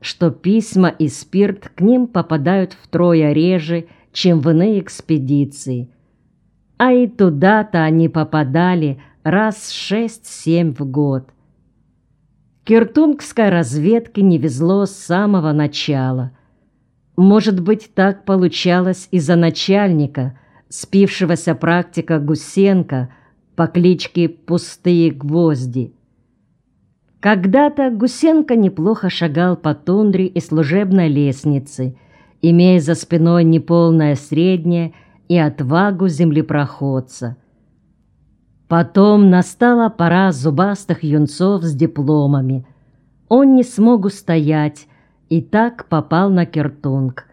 что письма и спирт к ним попадают втрое реже, чем в иные экспедиции. А и туда-то они попадали раз шесть-семь в год. Киртунгской разведке не везло с самого начала. Может быть, так получалось из-за начальника, спившегося практика Гусенко по кличке Пустые Гвозди. Когда-то Гусенко неплохо шагал по тундре и служебной лестнице, имея за спиной неполное среднее и отвагу землепроходца. Потом настала пора зубастых юнцов с дипломами. Он не смог устоять и так попал на Киртунг.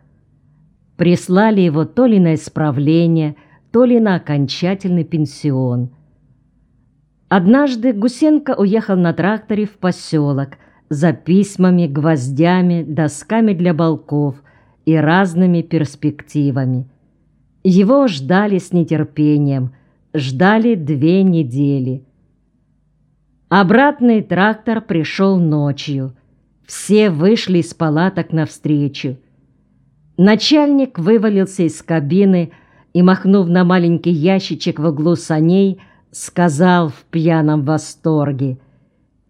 Прислали его то ли на исправление, то ли на окончательный пенсион – Однажды Гусенко уехал на тракторе в поселок за письмами, гвоздями, досками для балков и разными перспективами. Его ждали с нетерпением, ждали две недели. Обратный трактор пришел ночью. Все вышли из палаток навстречу. Начальник вывалился из кабины и, махнув на маленький ящичек в углу саней, сказал в пьяном восторге.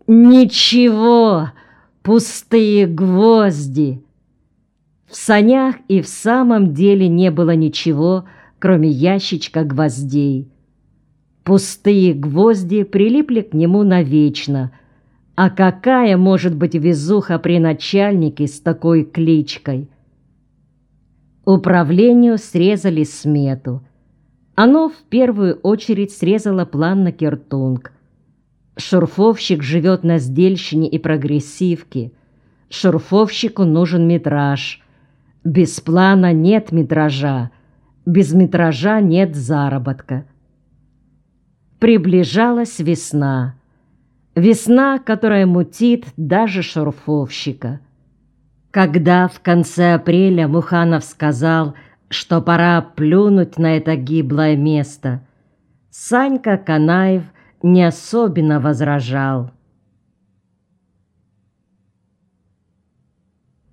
«Ничего, пустые гвозди!» В санях и в самом деле не было ничего, кроме ящичка гвоздей. Пустые гвозди прилипли к нему навечно. А какая может быть везуха при начальнике с такой кличкой? Управлению срезали смету – оно в первую очередь срезало план на Кертунг. Шурфовщик живет на сдельщине и прогрессивке. Шурфовщику нужен метраж. Без плана нет метража. Без метража нет заработка. Приближалась весна. Весна, которая мутит даже шурфовщика. Когда в конце апреля Муханов сказал – что пора плюнуть на это гиблое место, Санька Канаев не особенно возражал.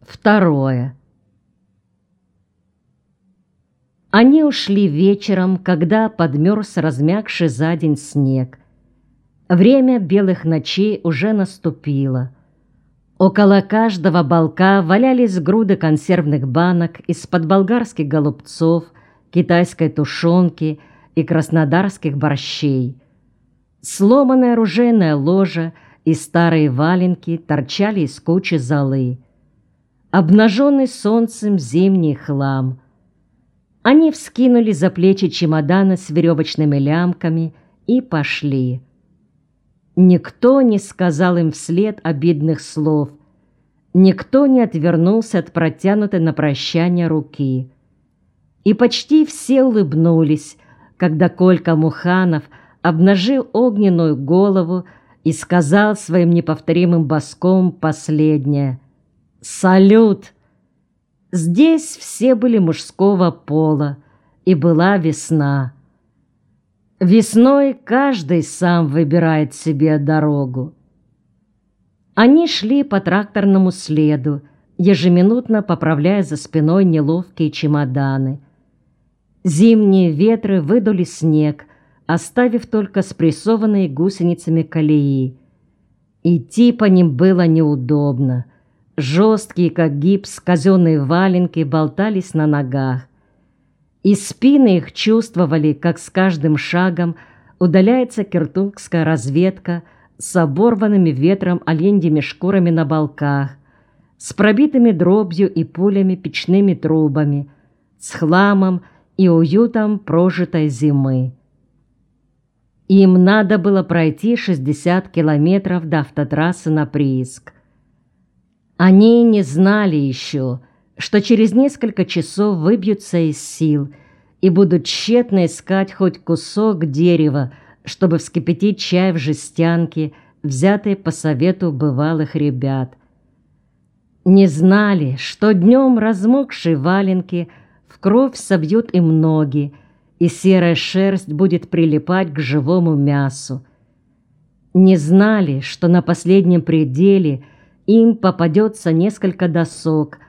Второе. Они ушли вечером, когда подмерз размягший за день снег. Время белых ночей уже наступило — Около каждого балка валялись груды консервных банок из-под болгарских голубцов, китайской тушенки и краснодарских борщей. Сломанная оружейная ложа и старые валенки торчали из кучи золы. Обнаженный солнцем зимний хлам. Они вскинули за плечи чемоданы с веревочными лямками и пошли. Никто не сказал им вслед обидных слов. Никто не отвернулся от протянутой на прощание руки. И почти все улыбнулись, когда Колька Муханов обнажил огненную голову и сказал своим неповторимым боском последнее «Салют!». Здесь все были мужского пола, и была весна. Весной каждый сам выбирает себе дорогу. Они шли по тракторному следу, ежеминутно поправляя за спиной неловкие чемоданы. Зимние ветры выдули снег, оставив только спрессованные гусеницами колеи. Идти по ним было неудобно. Жесткие, как гипс, казенные валенки болтались на ногах и спины их чувствовали, как с каждым шагом удаляется киртунгская разведка с оборванными ветром оленьими шкурами на балках, с пробитыми дробью и пулями печными трубами, с хламом и уютом прожитой зимы. Им надо было пройти 60 километров до автотрассы на прииск. Они не знали еще, что через несколько часов выбьются из сил и будут тщетно искать хоть кусок дерева, чтобы вскипятить чай в жестянке, взятой по совету бывалых ребят. Не знали, что днем размокшие валенки в кровь собьют им ноги, и серая шерсть будет прилипать к живому мясу. Не знали, что на последнем пределе им попадется несколько досок –